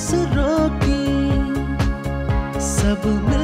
सुरों की सब मिलकर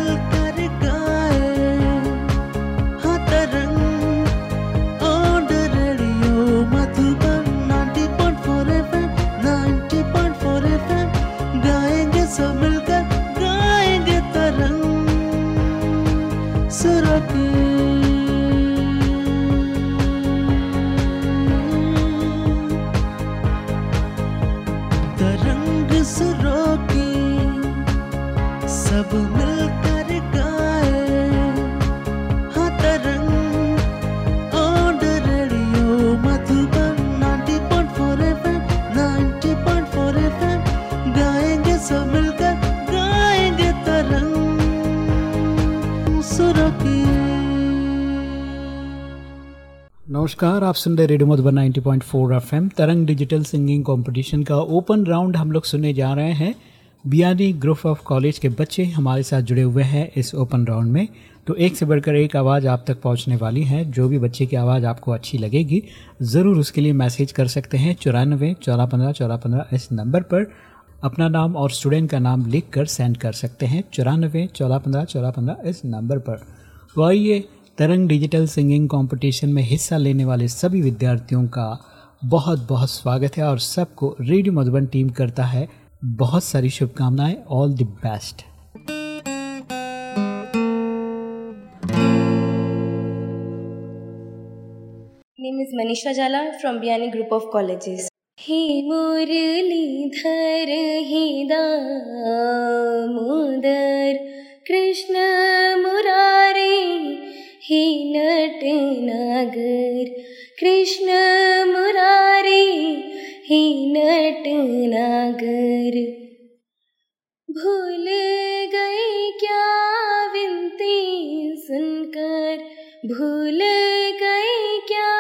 नमस्कार, आप सुन रहे radio Madhuban 90.4 FM, Tarang digital singing competition का ओपन राउंड हम लोग सुनने जा रहे हैं। बियानी ग्रुप ऑफ़ कॉलेज के बच्चे हमारे साथ जुड़े हुए हैं इस ओपन राउंड में। तो एक से बढ़कर एक आवाज़ आप तक पहुँचने वाली है। जो भी बच्चे की आवाज़ आपको अच्छी लगेगी, ज़रूर उसके लिए मैसेज कर सकते हैं चौरानवे चौदह पंद्रह चौदह पंद्रह इस नंबर पर। अपना नाम और स्टूडेंट का नाम लिख कर सेंड कर सकते हैं चौरानवे चौदह पंद्रह चौदह पंद्रह इस नंबर पर। तो आइए तरंग डिजिटल सिंगिंग कंपटीशन में हिस्सा लेने वाले सभी विद्यार्थियों का बहुत बहुत स्वागत है और सबको रेडियो मधुबन टीम करता है बहुत सारी शुभकामनाएँ all the best name is Manisha Jala from Biani Group of Colleges. हे मुरलीधर हे दामोदर कृष्ण मुरारे हे नटनागर कृष्ण मुरारे, हे नटनागर भूल गए क्या विनती सुनकर? भूल गए क्या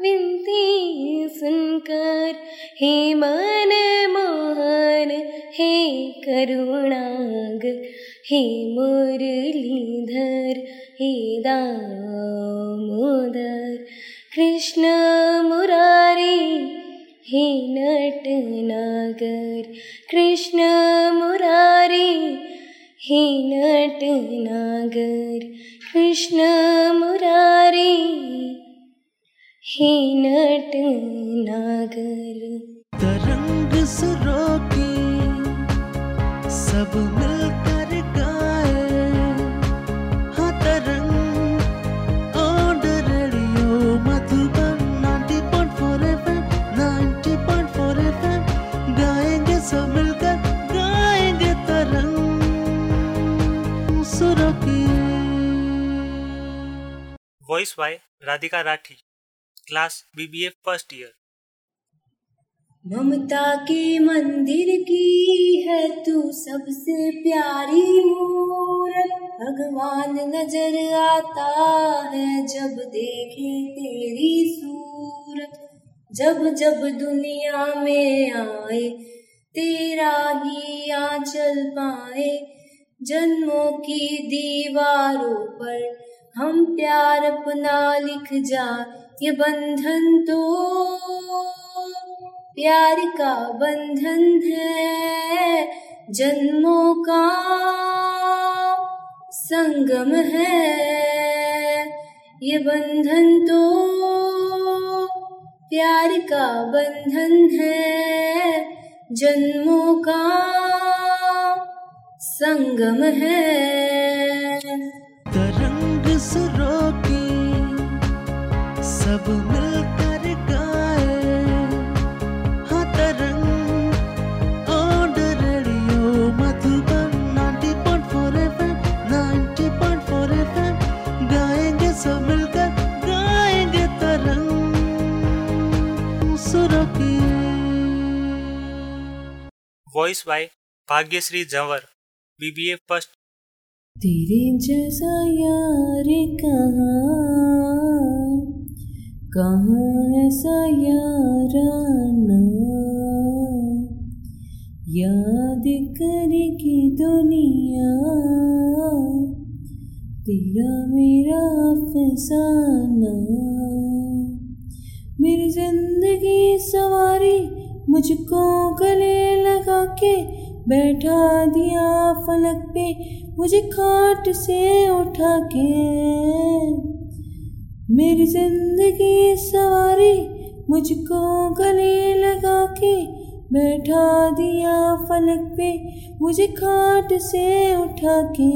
विनती सुनकर? हे मन मोहन, हे करुणाग, हे मुरलीधर हे दामोदर कृष्ण मुरारी हे नटनागर कृष्ण मुरारी हे नटनागर कृष्ण मुरारी हे नटनागर तरंग सुरों की सब मिलकर voice by Radhika Rathi class BBA first year ममता के मंदिर की है तू सबसे प्यारी मूरत। भगवान नज़र आता है जब देखे तेरी सूरत। जब जब दुनिया में आए, तेरा ही आंचल पाए। जन्मों की दीवारों पर हम प्यार अपना लिख जा, ये बंधन तो प्यार का बंधन है। जन्मों का संगम है, ये बंधन तो प्यार का बंधन है। जन्मों का संगम है। सब मिलकर गाए हाँ Tarang on radio Madhuban 90.4 FM 90.4 FM गाएँगे सब मिलकर गाएँगे तरंग सुरों की voice by Bhagyashree Janwar BBA first तेरे जैसा यार कहाँ? कहाँ ऐसा याराना। याद करेगी दुनिया, तेरा मेरा अफसाना। मेरी ज़िंदगी सवारी मुझको गले लगा के बैठा दिया फलक पे, मुझे खाट से उठा के। मेरी ज़िंदगी सवारी मुझको गले लगा के बैठा दिया फलक पे, मुझे खाट से उठा के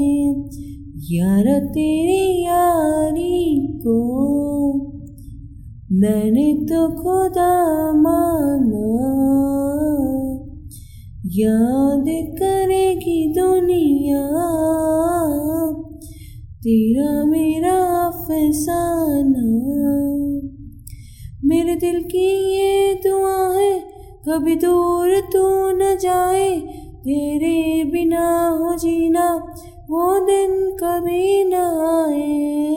यारा तेरी यारी को मैंने तो खुदा माना। याद करेगी दुनिया तेरा मेरा फसाना। मेरे दिल की ये दुआ है, कभी दूर तू न जाए। तेरे बिना हो जीना, वो दिन कभी न आए।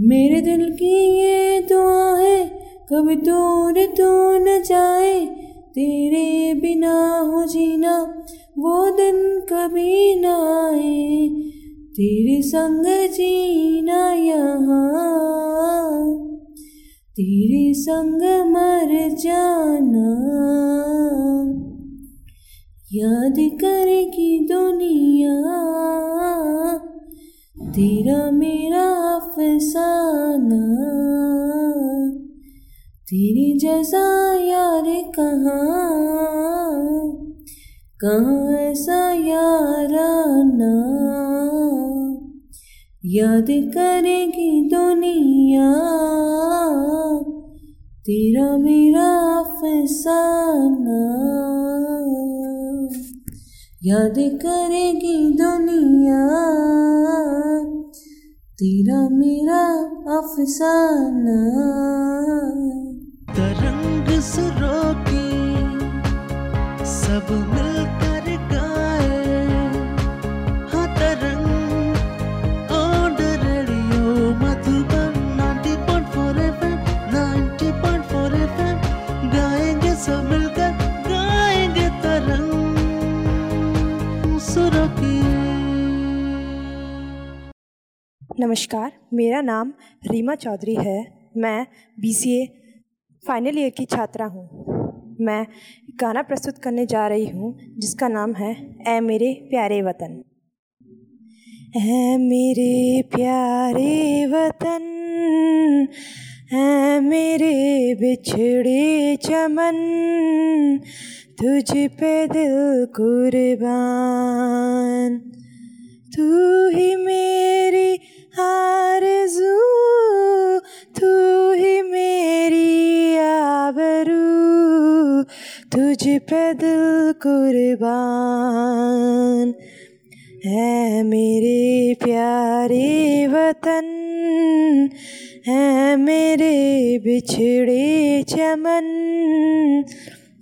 मेरे दिल की ये दुआ है, कभी दूर तू न जाए। तेरे बिना हो जीना, वो दिन कभी न आए। तेरे संग जीना यहाँ, तेरे संग मर जाना। याद करेगी दुनिया, तेरा मेरा अफसाना। तेरी जैसा यार कहाँ कहाँ ऐसा याराना। याद करेगी दुनिया। तेरा मेरा अफसाना। याद करेगी दुनिया। तेरा मेरा अफसाना। तरंग सुरों की सब नमस्कार, मेरा नाम रीमा चौधरी है। मैं बीसीए फाइनल ईयर की छात्रा हूँ। मैं गाना प्रस्तुत करने जा रही हूँ, जिसका नाम है ए मेरे प्यारे वतन। ए मेरे प्यारे वतन है मेरे बिछड़े चमन, तुझ पे दिल कुर्बान। तू ही मेरी आरज़ू, तू ही मेरी आबरू, तुझ पे दिल कुर्बान है मेरे प्यारे वतन, है मेरे बिछड़े चमन,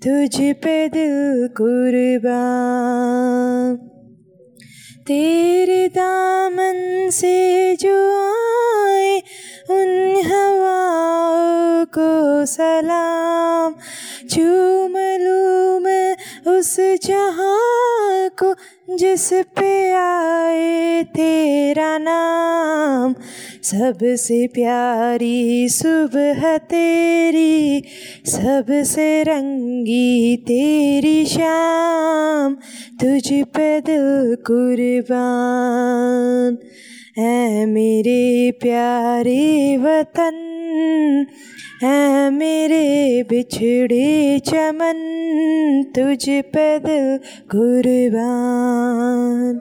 तुझ पे दिल कुर्बान। तेरे दामन से जो आए उन हवाओं को सलाम। चूम लूम उस जहाँ को जिस पे आए तेरा नाम, सबसे प्यारी सुबह तेरी, सबसे रंगी तेरी शाम, तुझ पे दिल कुर्बान। है मेरे प्यारे वतन है मेरे बिछड़े चमन तुझ पे दिल कुर्बान।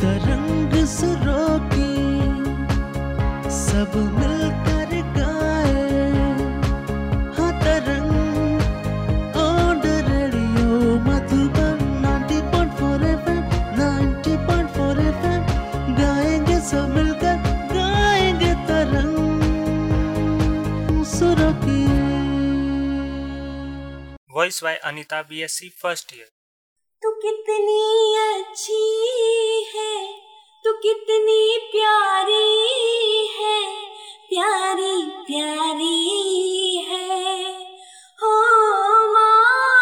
तरंग सुरों की सब मिलकर voice by Anita BSc first year तू कितनी अच्छी है, तू कितनी प्यारी है, प्यारी प्यारी है। हो माँ।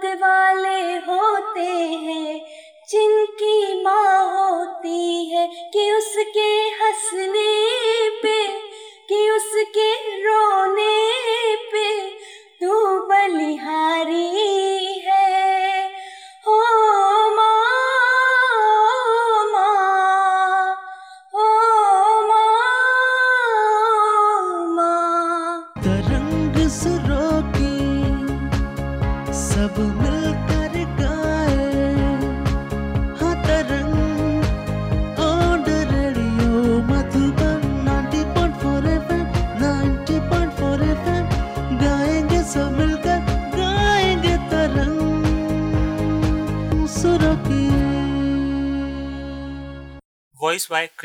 te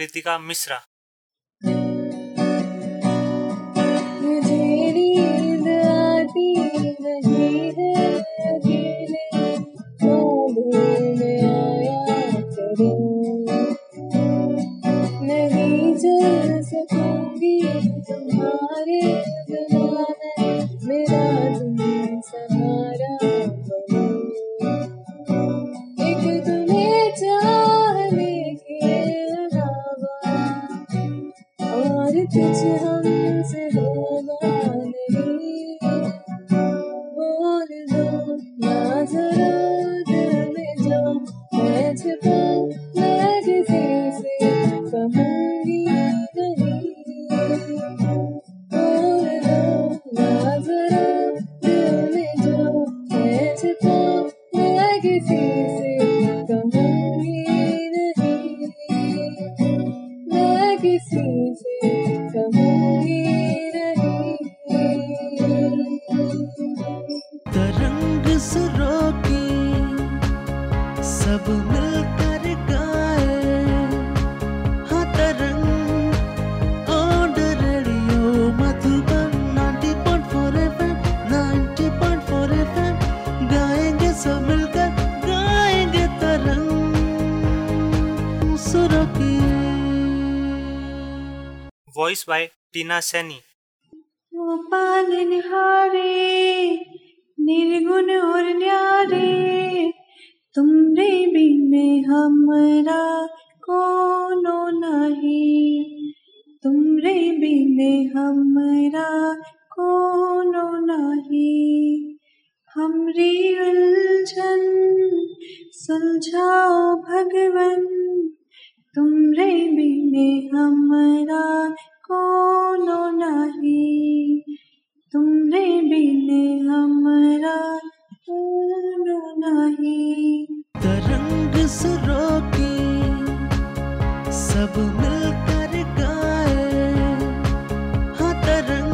कृतिका मिश्रा। सब मिलकर गाए। हाँ Tarang on radio Madhuban 90.4 FM 90.4 FM. गाएँगे सब मिलकर गाएँगे तरंग। सुरों की वॉइस बाय टीना सैनी। वो पालनहारे निर्गुण और न्यारे। तुमरे बिन हमरा कोनो नहीं। तुमरे बिन हमरा कोनो नहीं। हमरी उलझन, सुलझाओ भगवन। तुमरे बिने हमरा कोनो नहीं। तुमरे बिने हमरा नहीं। तरंग सुरों की सब मिलकर गाए। हाँ Tarang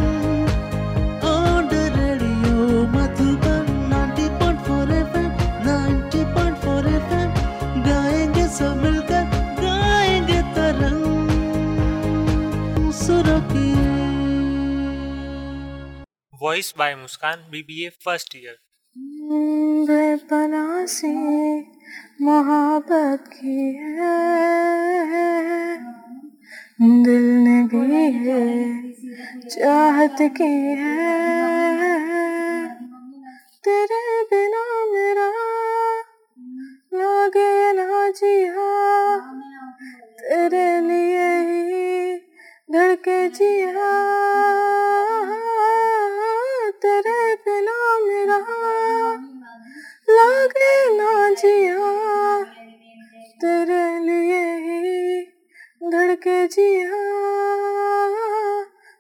on radio Madhuban 90.4 FM 90.4 FM गाएँगे सब मिलकर गाएँगे तरंग सुरों voice by Muskan BBA first year बेपना से मोहब्बत की है। दिल ने भी है। चाहत की है। तेरे बिना मेरा लागे ना जिया। तेरे लिए ही धड़के जिया। तेरे बिना मेरा लागे ना जिया। तेरे लिए ही धड़के जिया।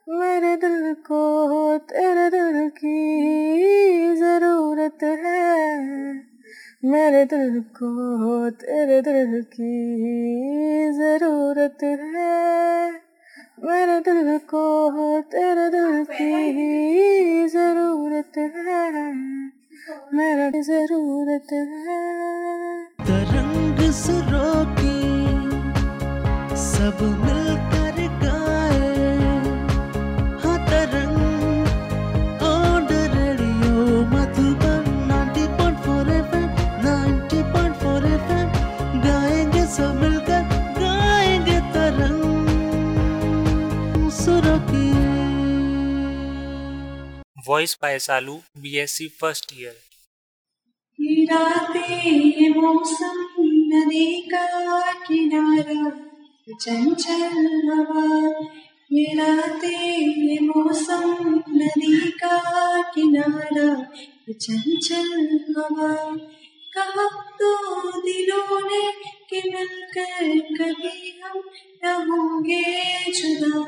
मेरे दिल को तेरे दिल की ज़रूरत है। मेरे दिल को तेरे दिल की ज़रूरत है। मेरे दिल को तेरे दिल की ज़रूरत है। मेरा ज़रूरत है। तरंग सुरों की सब मिलकर voice by Salu BSc first year मौसम नदी का किनारा चंचल हवा ये मौसम नदी का किनारा चंचल हवा कहा तो दिलों ने कि मिलकर कभी हम जुदा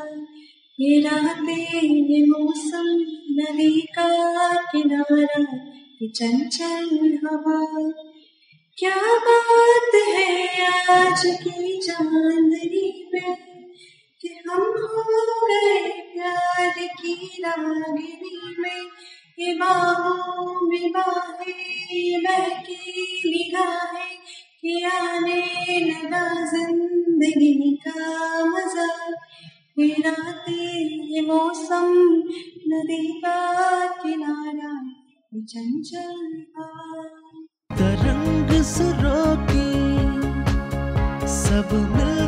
ये रातें ये मौसम नदी का किनारा ये चंचल हवा। क्या बात है आज की चांदनी में कि हम हो गए प्यार की रागिनी में? ये बाहों में बाहें बहकी निगाहें कि आने लगा ज़िंदगी का मज़ा। ये मौसम नदी का किनारा चंचल तरंग सुरों की सब मिलकर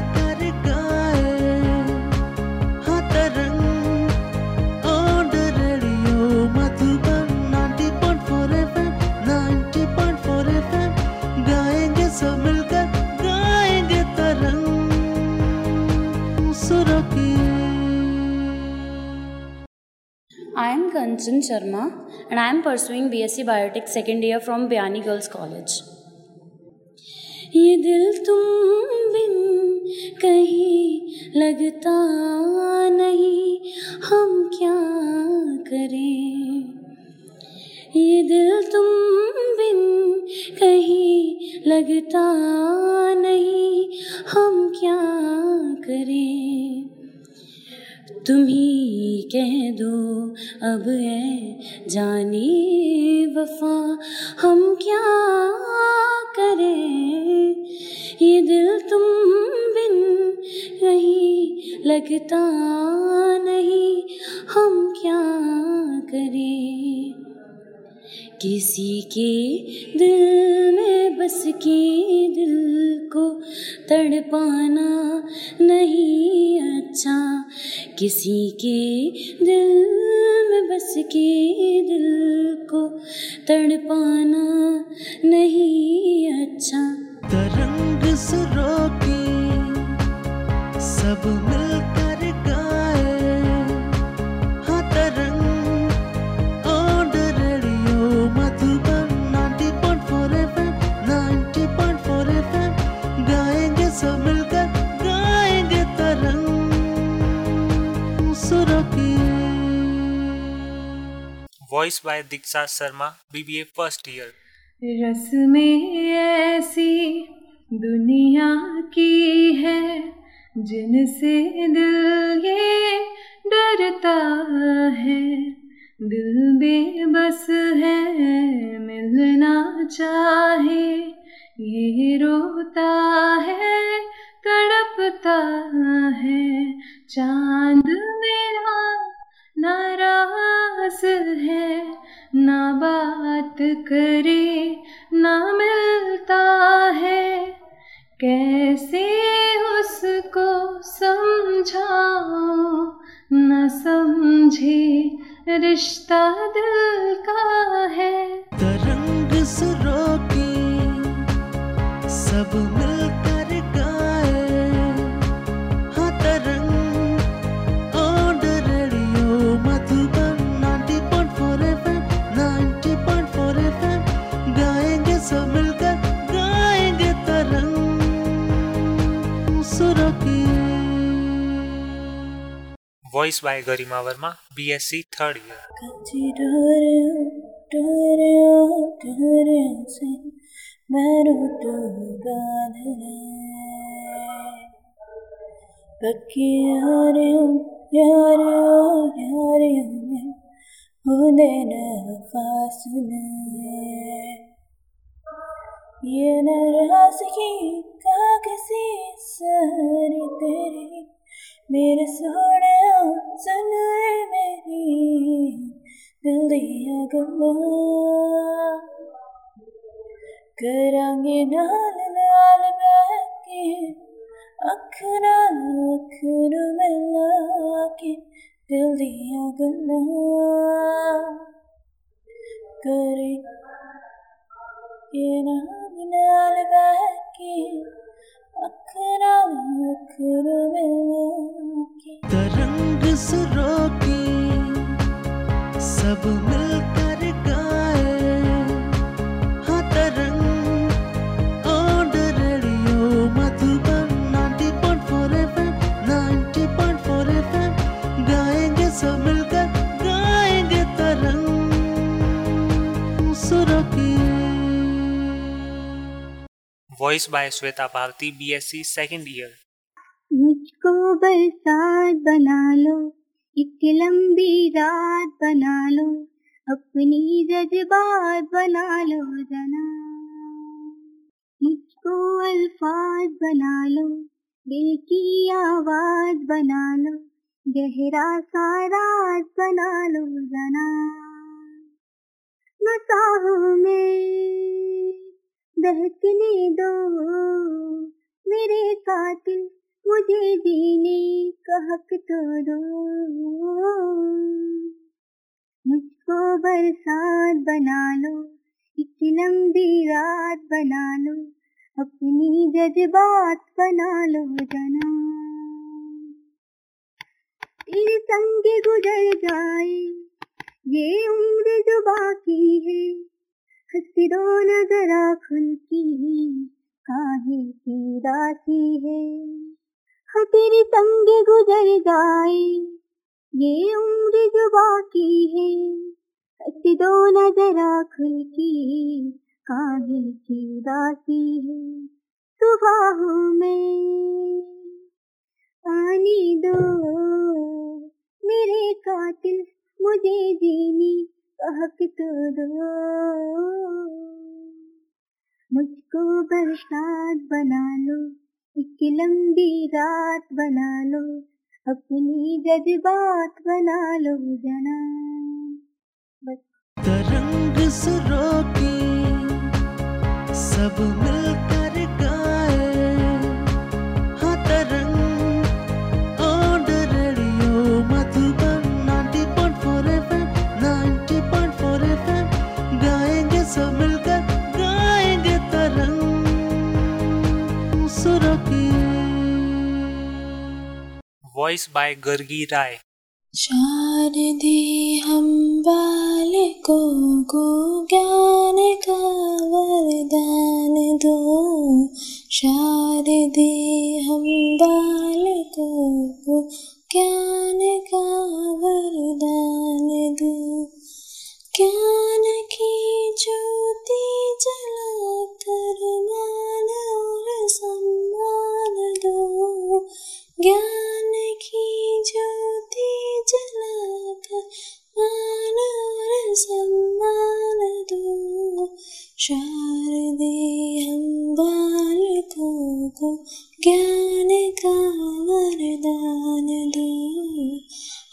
Kanchan Sharma and I am pursuing BSc Biotic second year from Biani Girls College. ये दिल तुम बिन कहीं लगता नहीं हम क्या करें ये दिल तुम बिन कहीं लगता नहीं हम क्या करें तुम ही कह दो, अब है जानी वफा। हम क्या करें? ये दिल तुम बिन कहीं लगता नहीं। हम क्या करें? किसी के दिल में बस के दिल को तड़पाना नहीं अच्छा। किसी के दिल में बस के दिल को तड़पाना नहीं अच्छा। तरंग सुरों की सब मिलकर voice by Diksha Sharma BBA first year रस्में ऐसी दुनिया की है, जिनसे दिल ये डरता है। दिल बेबस है, मिलना चाहे, ये रोता है, तड़पता है। चाँद मेरा नाराज़ है, ना बात करे, ना मिलता है। कैसे उसको समझाओ न समझे रिश्ता दिल का है। तरंग सुरों सब मिलकर voice by Garima Verma third year डोरियों डोरियों से मैं तो बांधने पक्की यारियों यारियों यारियों में हो देना फासले ये नाराज़गी का किसी सारी तेरी मेरे सोने सुन मेरी। दिल दिया गल्ला करांगे नाल नाल बैके अख नाल अख नू मिला के दिल दिया गल्ला करे ये नाम नाल बहके अखरा अखर मिलके voice by Shweta Bharti BSc second year मुझको बरसात बना लो, एक लंबी रात बना लो, अपनी जज्बात बना लो जना। मुझको अल्फाज बना लो, दिल की आवाज़ बना लो, गहरा सा राज बना लो जना। मसाहों में बहकने दो। मेरे कातिल मुझे जीने का हक तो दो। मुझको बरसात बना लो एक लंबी रात बना लो, अपनी जज्बात बना लो जना। तेरे संग गुजर जाए, ये उम्र जो बाकी है हँसी दो नजरा खुल की, काहे की उदासी है। हाँ तेरे संग गुजर जाए, ये उम्र जो बाकी है। हँसी दो नजरा खुल की, काहे की उदासी है। सुबहों में पानी दो, मेरे कातिल मुझे जीने मुझको बरसात बना लो, एक लंबी रात बना लो, अपनी जज्बात बना लो जना। तरंग सुरों सब मिलकर वॉइस बाय गर्गी राय शारदे हम बालकों को ज्ञान का वरदान दो। शारदे हम बालकों को ज्ञान का वरदान दो। ज्ञान की ज्योति जला कर मान और सम्मान दो। ज्ञान की ज्योति जलाकर मान और सम्मान दो। शारदे हम बालकों को ज्ञान का वरदान दो।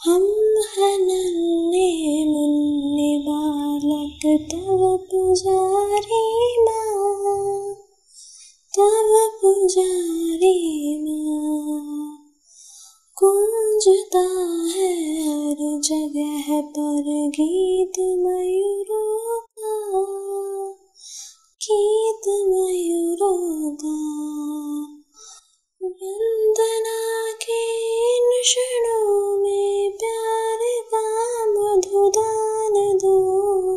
हम हैं नन्हे मुन्ने बालक, तव पुजारी माँ, तव पुजारी माँ। गूंजता है, हर जगह पर गीत मयूरों का। गीत मयूरों का। वंदना के इन क्षणों में प्यार का मधुदान दो।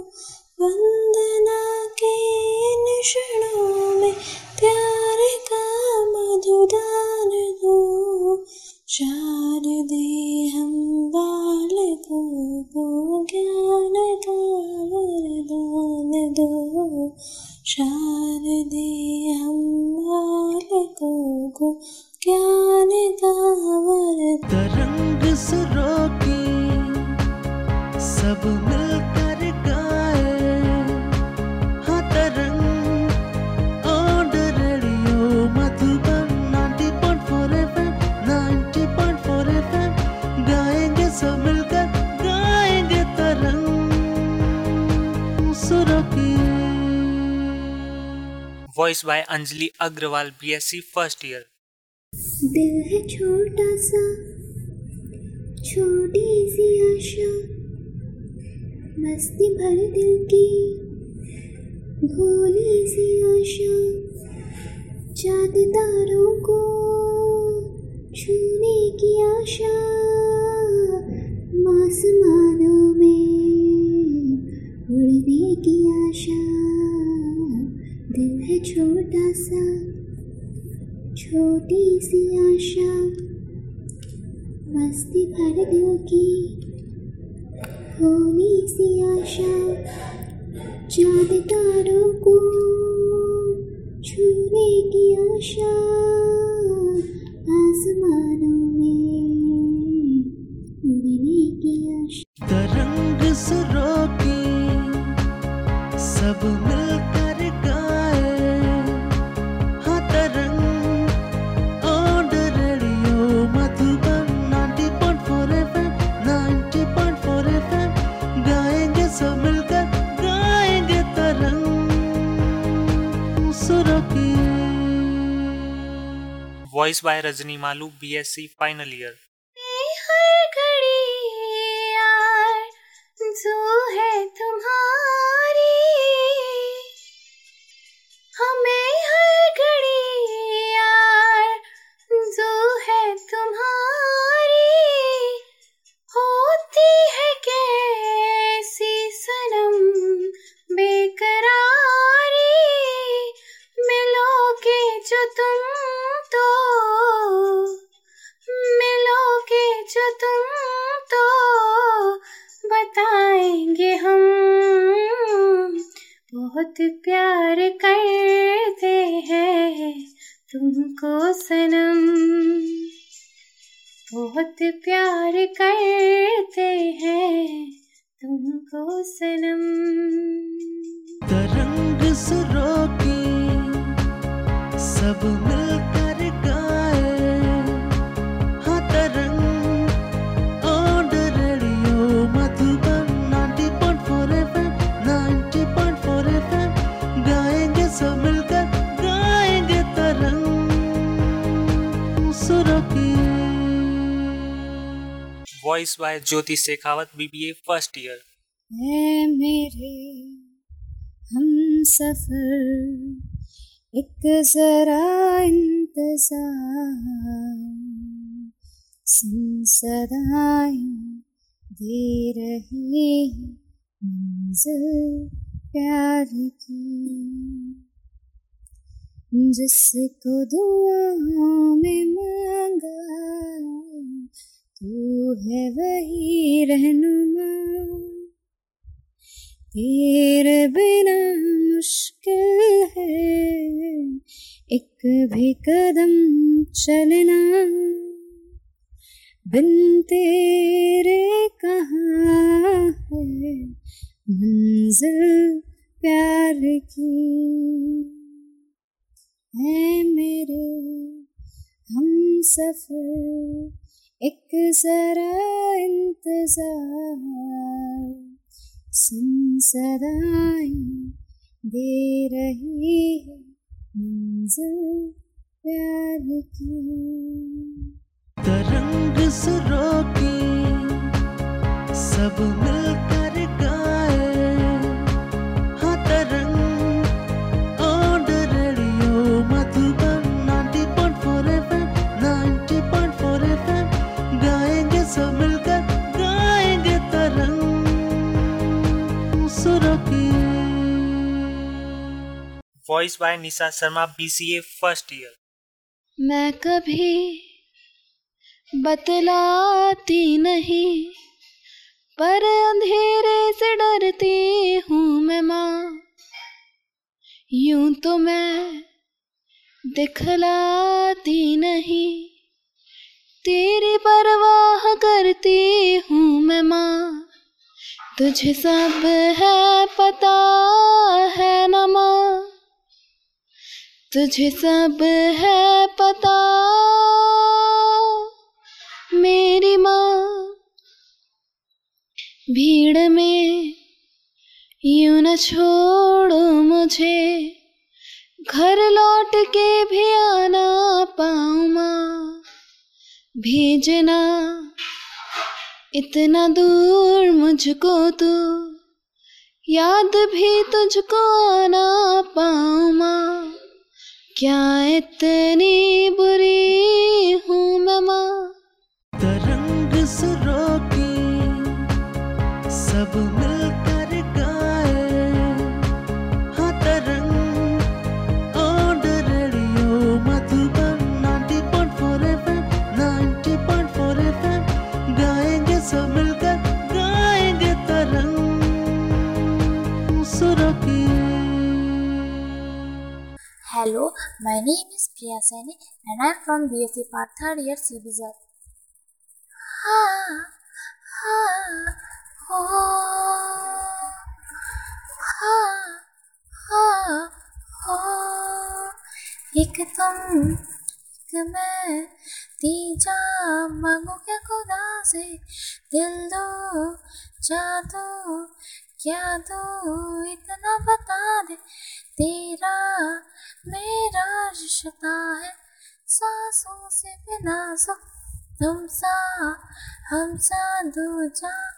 वंदना के इन क्षणों में प्यार का मधुदान दो। शारदे हम बालकों को by Anjali Agrawal BSc first year दिल है छोटा सा, छोटी सी आशा, मस्ती भर दिल की भोली सी आशा, चाँद तारों को छूने की आशा आसमानों में उड़ने छोटा सा, छोटी सी आशा, मस्ती भर दिल की होली सी आशा चाँद तारों को छूने की आशा, आसमानों में उड़ने की आशा। तरंग सुरों की सब मिलकर voice by Rajni Malu BSc final year घड़ी जो है तुम्हारी। Jyoti Shekhawat BBA first year मेरे हम सफ़र एक जरा इंतज़ार। दे रही प्यार की। जिसको दुआओं में मांगा तू है वही रहनुमा। तेरे बिना मुश्किल है। एक भी कदम चलना। बिन तेरे कहाँ है मंजिल प्यार की। है मेरे हम सफ़र एक जरा इंतज़ार, सुन सदाएँ दे रही है प्यार की। तरंग सुरों की सब मिलकर voice by Nisha Sharma BCA first year मैं कभी बतलाती नहीं, पर अंधेरे से डरती हूँ मैं माँ। यूँ तो मैं दिखलाती नहीं, तेरी परवाह करती हूँ मैं माँ। तुझे सब है, पता है न माँ। तुझे सब है पता। मेरी माँ भीड़ में यूँ न छोड़ो मुझे। घर लौट के भी आना पाऊँ माँ। भेजना इतना दूर मुझको तू। याद भी तुझको ना पाऊँ माँ। क्या इतनी बुरी हूँ मैं माँ? तरंग सुरों की सब my name is Priya Saini and I'm from BSc Part 3rd year CBZ. Ha, ha, oh, ha, ha, oh. एक तुम एक मैं तीजा मांगो क्या खुदा से दिल दो जा दो क्या दो इतना बता दे तेरा मेरा रिश्ता है। सांसों से बिना सो तुम सा हम सा दूजा।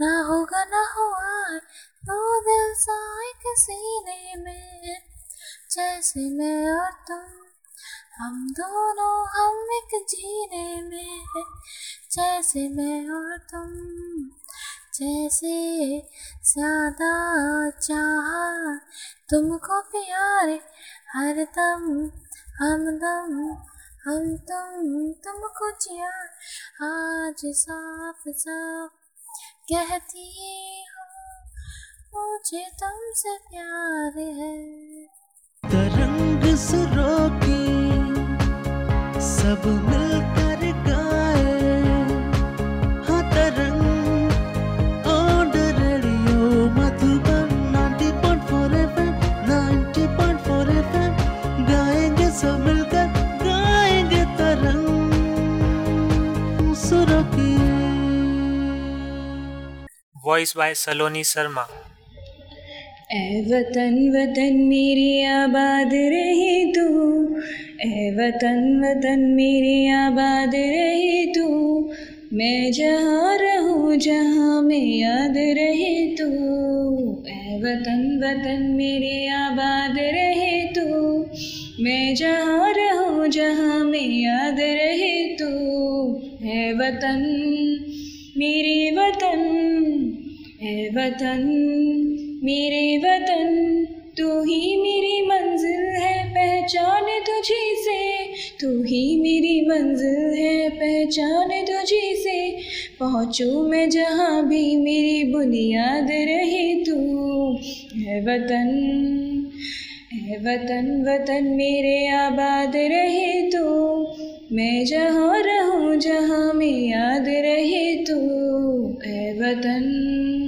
ना होगा, ना हुआ है, दो दिल सा एक सीने में। जैसे मैं और तुम, हम दोनों हम एक जीने में जैसे मैं और तुम जैसे ज़्यादा चाहा, तुमको प्यार हर दम, हम दम, हम तुम, तुमको जिया। आज साफ़ साफ़ कहती हूँ, मुझे तुमसे प्यार है। तरंग सुरों की सब मिलकर वॉइस बाय सलोनी शर्मा ए वतन वतन मेरी आबाद रहे तू। ए वतन वतन मेरी आबाद रहे तू। मैं जहाँ रहूँ, जहाँ में याद रहे तू। ए वतन वतन मेरे आबाद रहे तू। मैं जहाँ रहूँ, जहाँ में याद रहे तू। है वतन, मेरे वतन। है वतन, मेरे वतन, तू ही मेरी मंजिल है, पहचान तुझे से। तू ही मेरी मंजिल है, पहचान तुझे से। पहुँचूँ मैं जहाँ भी, मेरी बुनियाद रहे तू। है वतन है वतन वतन मेरे आबाद रहे तू। मैं जहाँ रहूँ, जहाँ में याद रहे तू। है वतन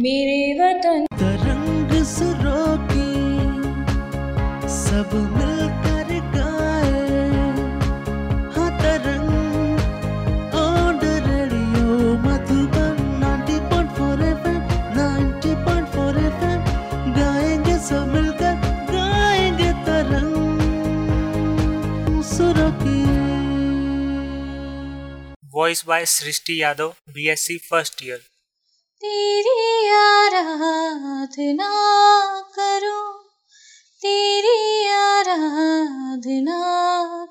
मेरे वतन। तरंग सुरों की सब मिलकर गाए। हाँ Tarang on radio Madhuban 90.4 FM 90.4 FM. गाएँगे सब मिलकर गाएँगे तरंग सुरों की voice by Srishti Yadav BSc first year तेरी आराधना करो, तेरी आराधना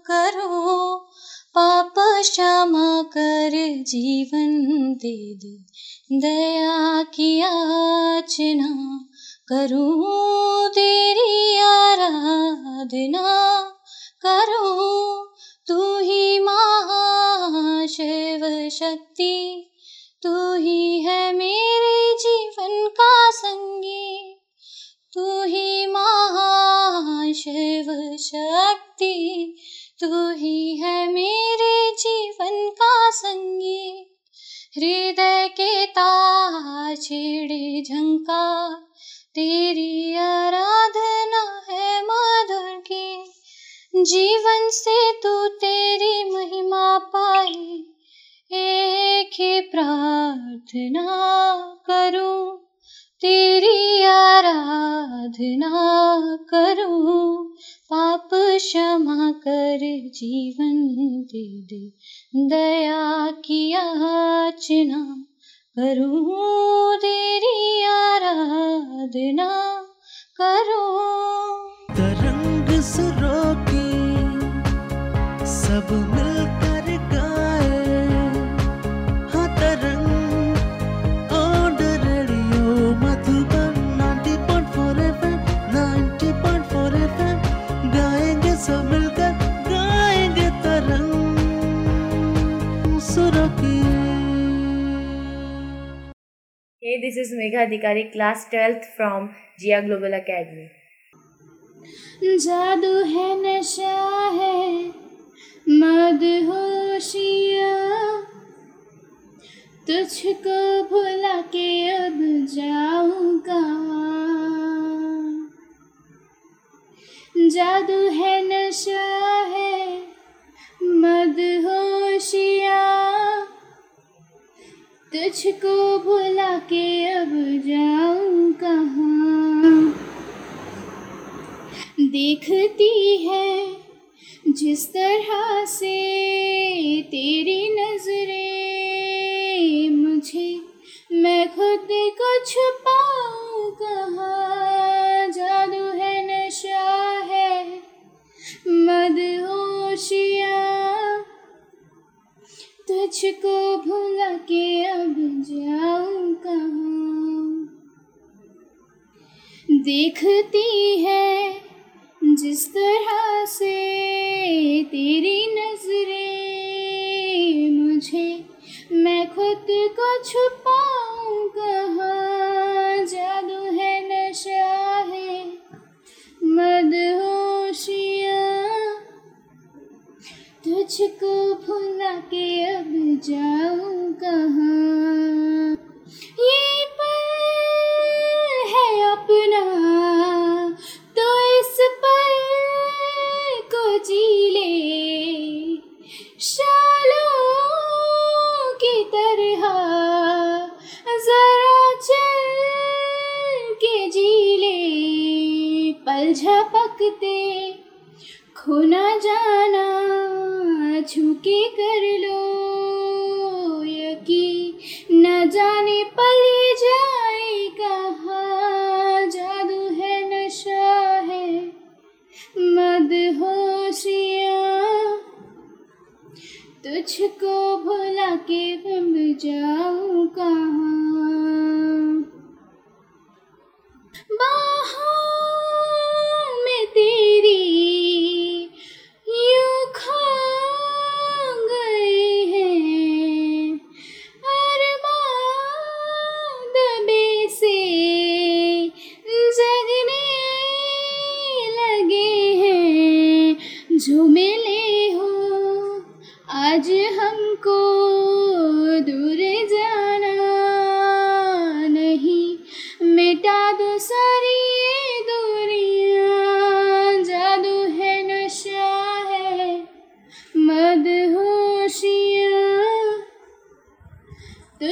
करो। पाप क्षमा कर जीवन दे दे, दया की याचना करूँ। तेरी आराधना करूँ, तू ही महाशिव शक्ति तू ही है मेरे जीवन का संगी। तू ही महाशिव शक्ति। तू ही है मेरे जीवन का संगी। हृदय के तार छेड़े झंकार तेरी आराधना है मधुर की। जीवन से तू तेरी महिमा पाई। एक ही प्रार्थना करूँ, तेरी आराधना करूँ, पाप क्षमा कर जीवन दे दे, दया की याचना करूँ, तेरी आराधना करूँ। तरंग सुरों की सब Hey, this is Megha Adhikari, class 12th from Jia Global Academy. जादू है नशा है मद होशिया तुझको भुला के अब जाऊँगा जादू है नशा है मद होशिया तुझको भुला के अब जाऊँ कहाँ? देखती है जिस तरह से तेरी नज़रें मुझे, मैं खुद को छुपाऊं कहाँ? जादू है, नशा है मद होशिया तुझको भुला देखती है, जिस तरह से तेरी नज़रें मुझे, मैं खुद को छुपाऊं, कहाँ जादू है, नशा है मद होशिया तुझको भुला के अब जाऊँ कहाँ? ये झपकते खो ना जाना छुके कर लो यकी न जाने पली जाए कहा। जादू है, नशा है मद होशिया तुझको भुला के बम जाऊँ कहा। बाहों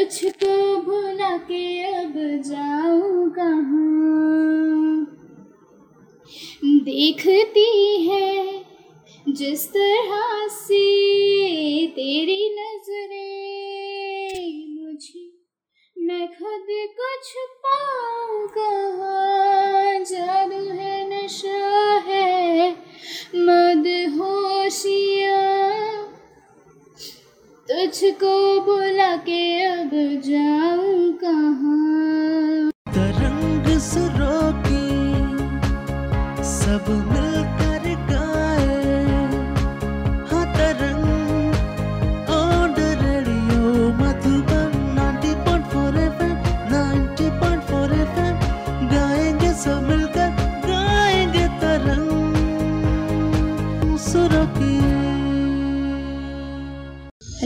तुझको भुला के अब जाऊँ कहाँ? देखती है जिस तरह से तेरी नज़रें मुझे, मैं खुद को छुपाऊं कहाँ? जादू है, नशा है मद होशिया तुझको बुला के अब जाऊँ कहाँ? तरंग सुरों की सब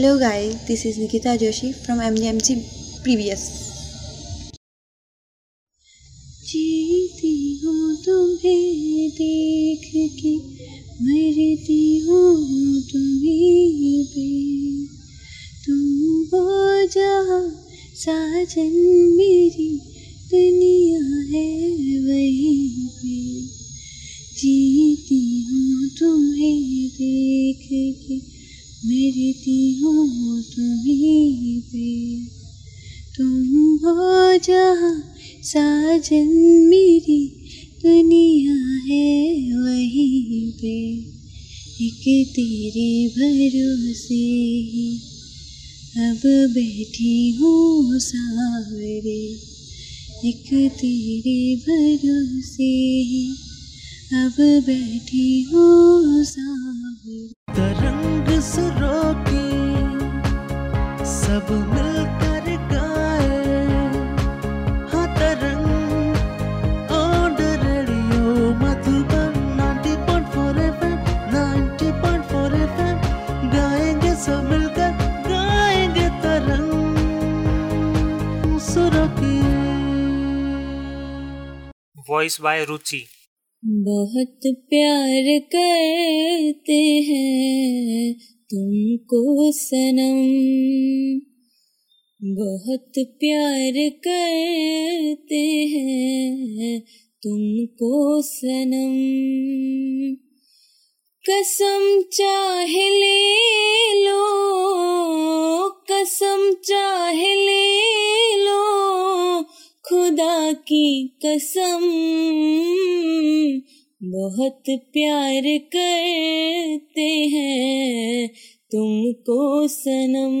Hello guys, this is Nikita Joshi from MDMC Previous. जीती हूँ तुम्हें देख के मरती हूँ तुम्हीं पे। तुम हो जहाँ साजन मेरी दुनिया है वहीं पे। जीती हूँ तुम्हें देख के मरती हूँ तुम्हीं पे। तुम साजन मेरी दुनिया है, वहीं पे। एक तेरे भरोसे ही। अब बैठी हूँ सावरे एक तेरे भरोसे ही। अब बैठी हूँ सावरे सुरों की सब मिलकर गाए। हाँ Tarang on radio Madhuban 90.4 FM 90.4 FM. गाएँगे सब मिलकर, गाएँगे तरंग सुरों की। वॉइस बाय रुचि बहुत प्यार करते हैं तुमको सनम। बहुत प्यार करते हैं तुमको सनम। कसम चाहे ले लो, कसम चाहे ले लो खुदा की कसम, बहुत प्यार करते हैं तुमको सनम।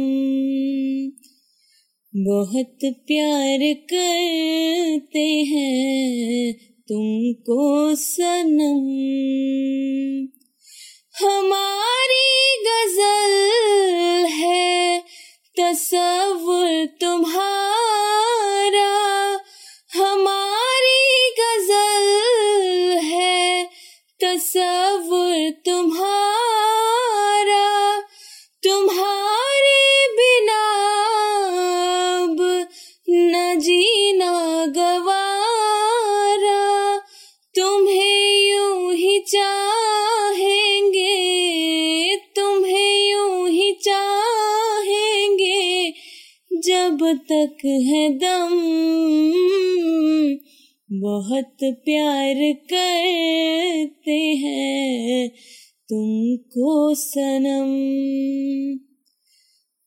बहुत प्यार करते हैं तुमको सनम। हमारी गज़ल है तसव्वुर तुम्हारा हमारी गज़ल है। तस्वुर तुम्हारा तुम्हारे तक है दम। बहुत प्यार करते हैं तुमको सनम।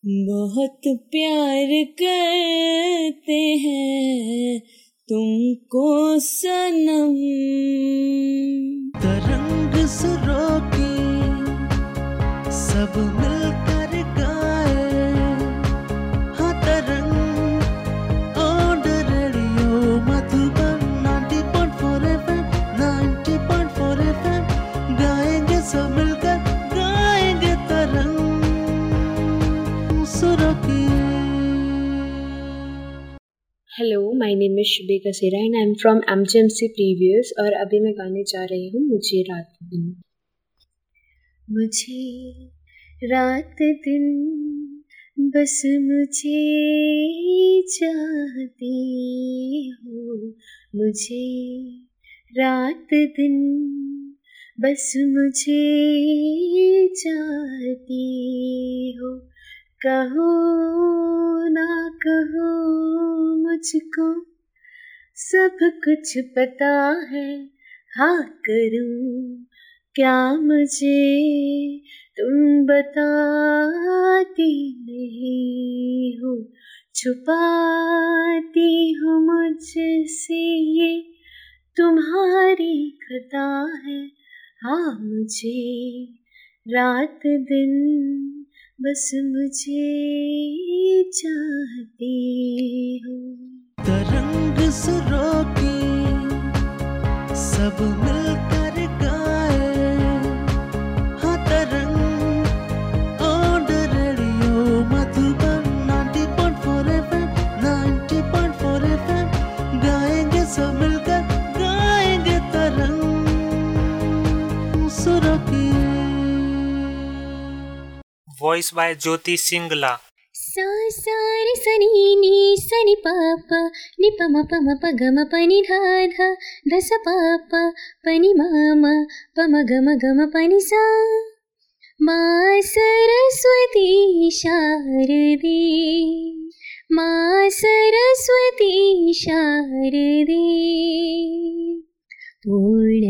बहुत प्यार करते हैं तुमको सनम। तरंग सुरों की सब मिलकर hello my name is Shubeka Sera and I am from MGMC previous और अभी मैं गाने जा रही हूँ, मुझे रात दिन। मुझे रात दिन, बस मुझे चाहती हो। मुझे रात दिन, बस मुझे चाहती हो। कहो ना कहो मुझको, सब कुछ पता है। हाँ करूँ क्या मुझे? तुम बताती नहीं हो, छुपाती हो मुझसे ये तुम्हारी खता है। हाँ मुझे रात दिन बस मुझे चाहते हो। तरंग सुरों की सब मिलकर वॉइस बाय ज्योति सिंगला सा सा रे सनी नी सनि पाप नि प म प म प ग म प नि धा धा ध स प प प नि म म प म ग म ग म प नि सा मा सरस्वती शारदे मा सरस्वती शारदे पूर्ण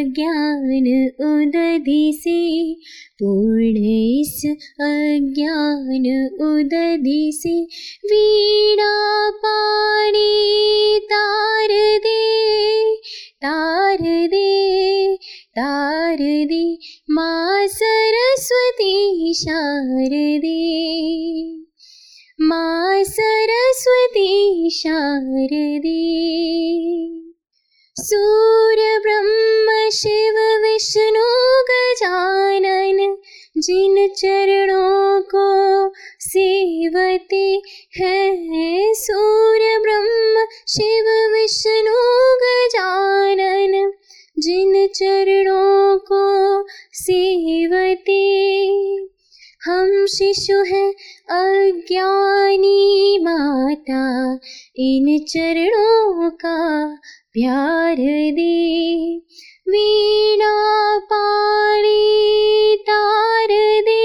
अज्ञान उदधि से, पूर्ण इस अज्ञान उदधि से। वीणा पानी तार दे तार दे तार दे। माँ सरस्वती शारदे माँ सरस्वती शारदे सूर्य ब्रह्म शिव, विष्णु, गजानन, जिन चरणों को सेवते हैं। सूर्य ब्रह्म शिव, विष्णु, गजानन, जिन चरणों को सेवते। हम शिशु हैं अज्ञानी माता, इन चरणों का प्यार दे, वीणा पानी तार दे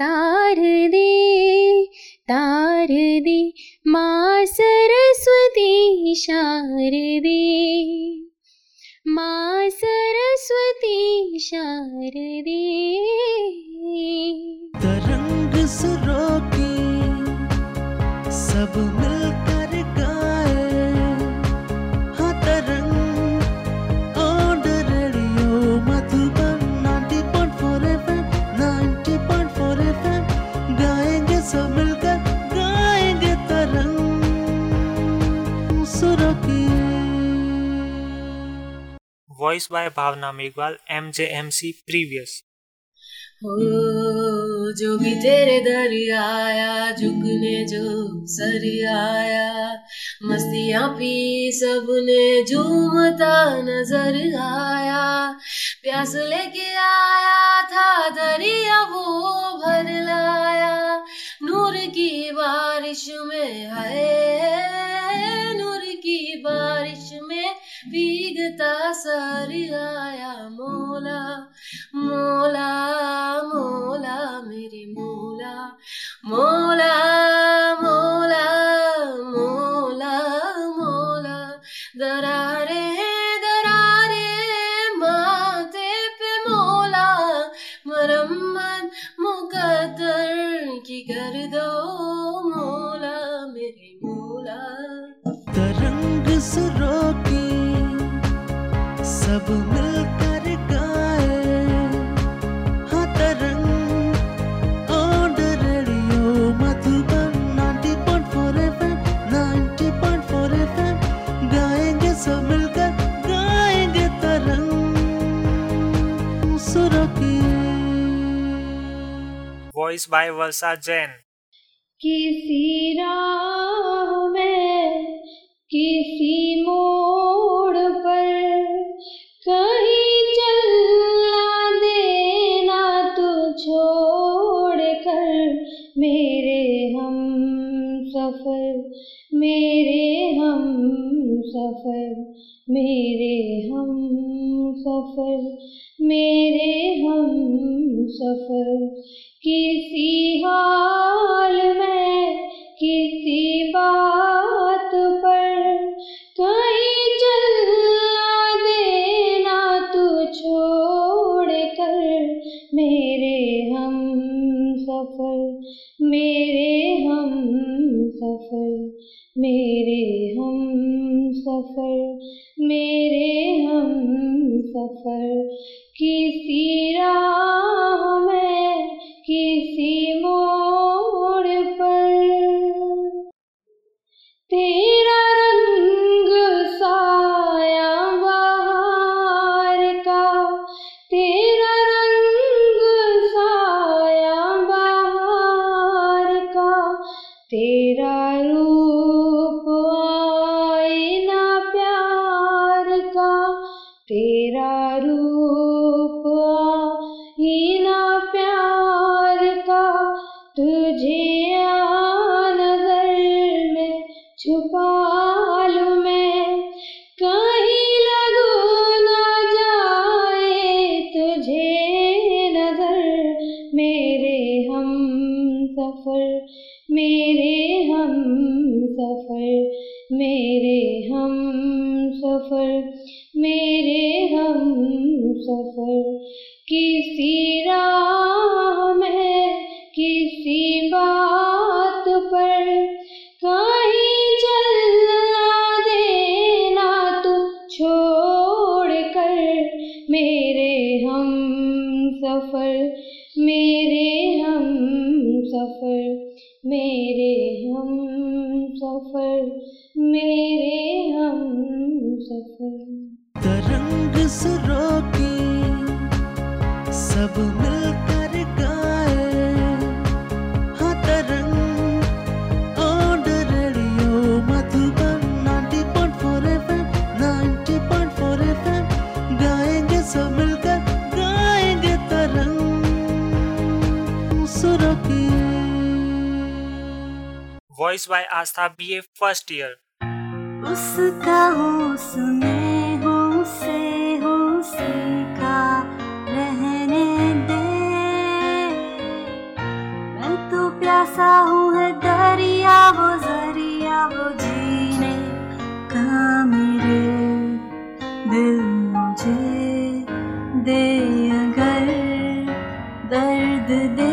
तार दे तार दे माँ सरस्वती शारदे माँ सरस्वती शारदे तरंग सुरों सब मिलकर voice by Bhavna Meghwal M J M C previous जो भी तेरे दर आया झुकने जो सर आया, मस्तियाँ पी सबने झूमता नज़र आया। प्यास लेके आया था दरिया, वो भर लाया। नूर की बारिश में है, नूर की बारिश में भीगता सर आया मोला मोला मोला मेरे मोला मोला मोला मोला मोला दरारे दरारे माथे पे मोला मरम्मत मुकद्दर की कर दो मोला मेरे मोला तरंग सुरों की सब मिलकर गाए। हाँ Tarang on the radio Madhuban 90.4 FM 90.4 FM गाएँगे सब मिलकर गाएँगे तरंग। सुरों की वॉइस बाय वर्षा जैन किसी राह में किसी मोड़ पर कहीं चलना देना तू छोड़ कर मेरे हम सफ़र, मेरे हम सफ़र, मेरे हम सफ़र, मेरे हम सफ़र। किसी हाल में किसी बात पर कहीं चलना मेरे हम सफ़र, मेरे हम सफ़र, मेरे हम सफ़र, मेरे हम सफ़र। किसी राह में, किसी मोड़ पर तेरा voice by Aastha B A first year उसका उसने से हो सीखा रहने दे मैं तो प्यासा हूँ है दरिया वो ज़रिया वो जीने का मेरे दिल मुझे दे अगर दर्द दे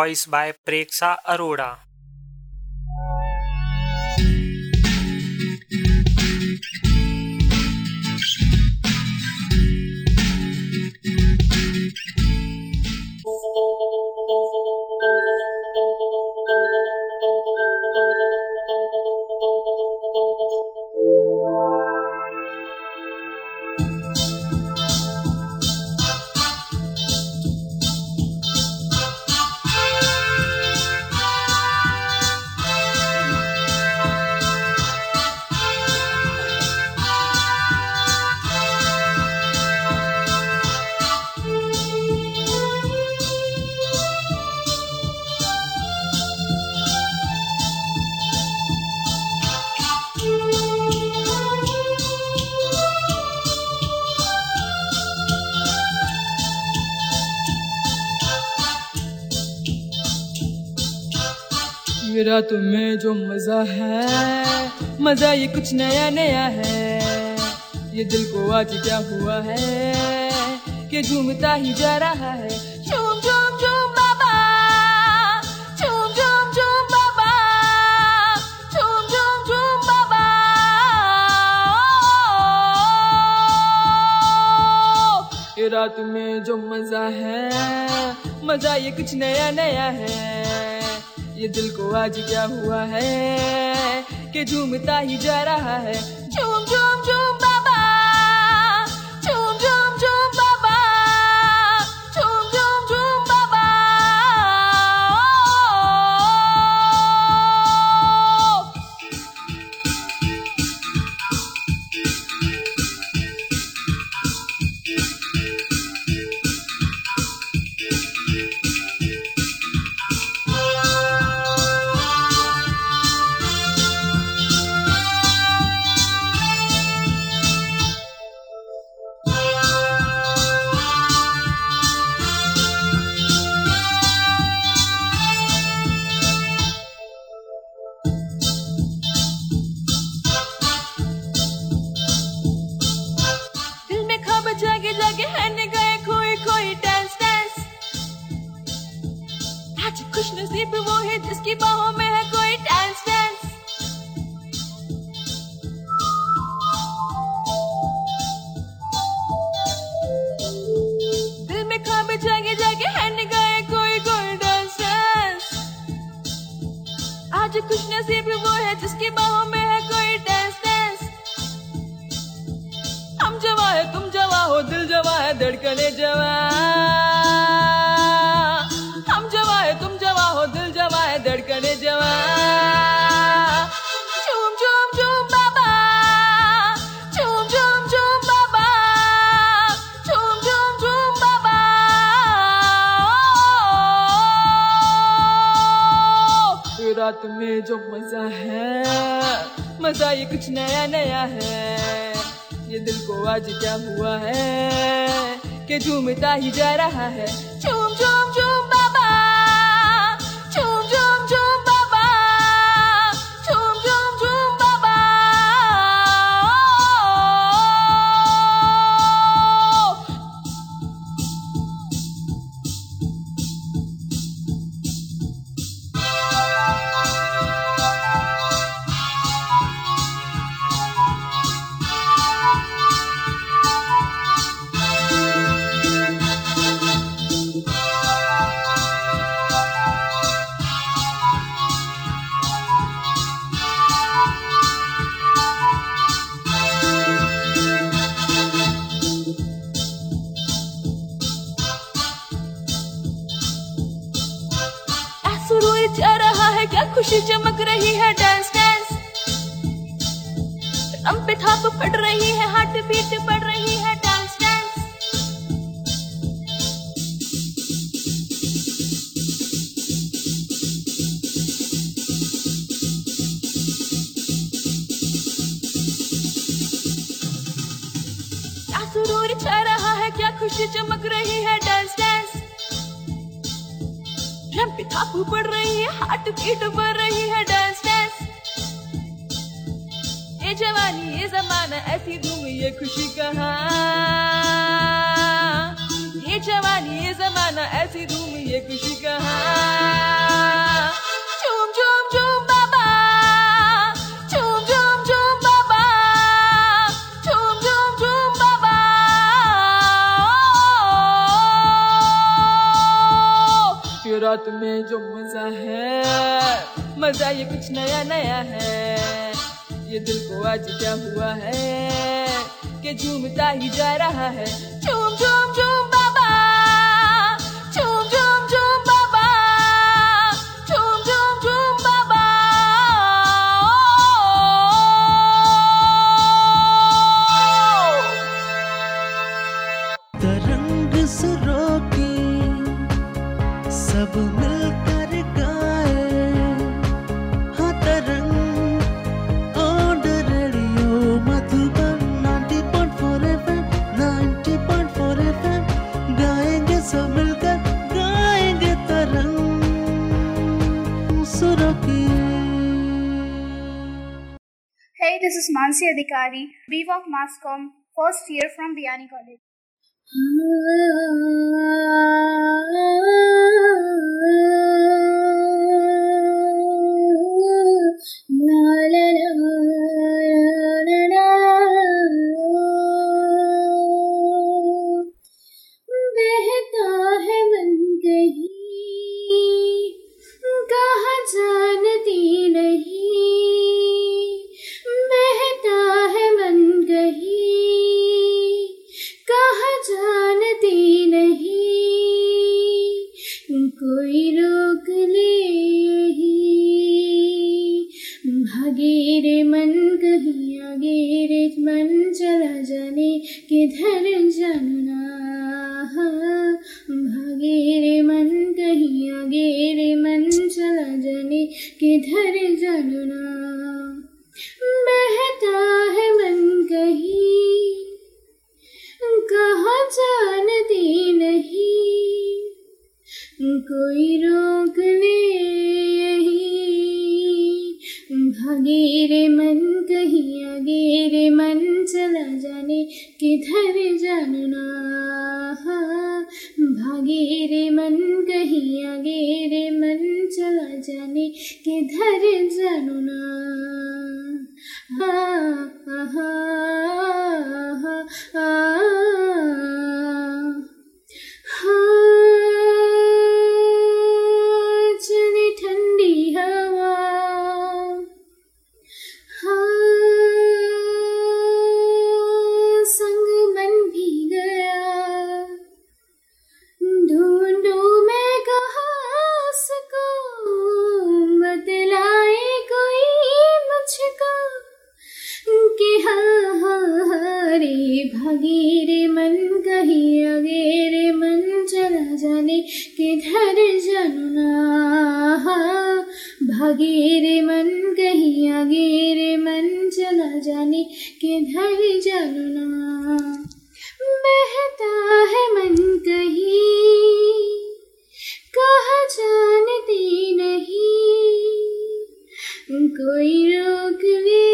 वॉइस बाय प्रेक्षा अरोड़ा मेरा तुम्हें जो मज़ा है। मज़ा ये कुछ नया नया है। ये दिल को आज क्या हुआ है कि झूमता ही जा रहा है। झूम झूम झूम बाबा, झूम झूम झूम बाबा, झूम झूम झूम बाबा। ये रात में जो मज़ा है, मज़ा ये कुछ नया नया है। ये दिल को आज क्या हुआ है कि झूमता ही जा रहा है? Hep bu hedis ki bahome में जो मज़ा है, मज़ा ये कुछ नया नया है। ये दिल को आज क्या हुआ है कि झूमता ही जा रहा है। सुरूर छा रहा है, क्या खुशी चमक रही है डांस डांस ड्रम पे थापू पड़ रही है हार्ट बीट बढ़ रही है डांस डांस ये जवानी ये जमाना, ऐसी धूम, ये खुशी कहा? ये जवानी ये जमाना, ऐसी धूम, ये खुशी कहा? रात में जो मज़ा है, मज़ा ये कुछ नया नया है। ये दिल को आज क्या हुआ है कि झूमता ही जा रहा है। Adhikari, Beef of Mascom, first year from Biani College. la la la कोई रोक ले।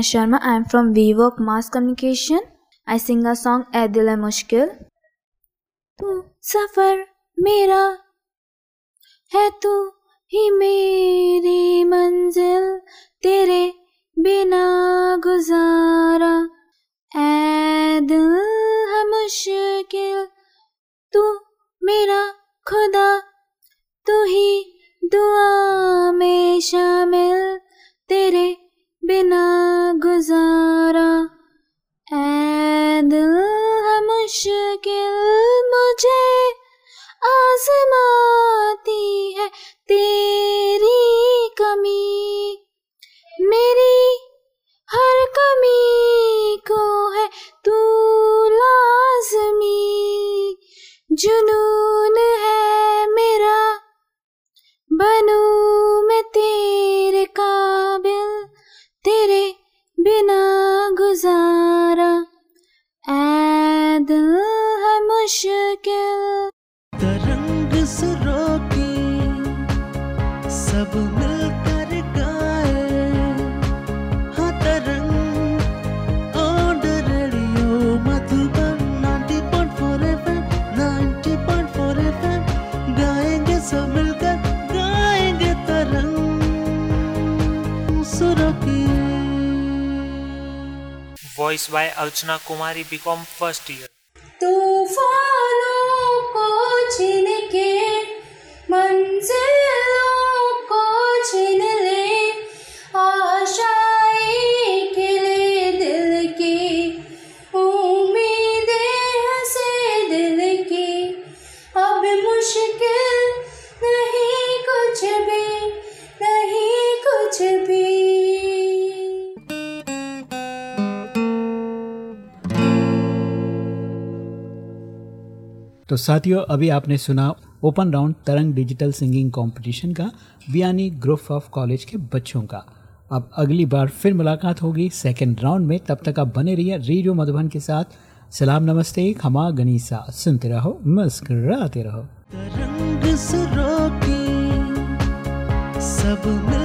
Tania Sharma. I am from VWork Mass Communication. I sing a song "ऐ दिल है मुश्किल तू सफ़र मेरा है तू ही मेरी मंजिल तेरे बिना गुजारा ऐ दिल है मुश्किल तू मेरा खुदा तू ही दुआ में शामिल तेरे बिना गुजारा। ऐ दिल है मुश्किल, मुझे आजमाती है तेरी कमी। मेरी हर कमी को है तू लाजमी। जुनून voice by Archana Kumari BCom first year तूफानों को के मंजिलों तो साथियों, अभी आपने सुना open round Tarang digital singing competition का, बियानी ग्रुप ऑफ़ कॉलेज के बच्चों का। अब अगली बार फिर मुलाकात होगी सेकेंड राउंड में। तब तक आप बने रहिए रेडियो मधुबन के साथ। सलाम, नमस्ते, खमा, गनीसा। सुनते रहो, मुस्कराते रहो। सब मिलकर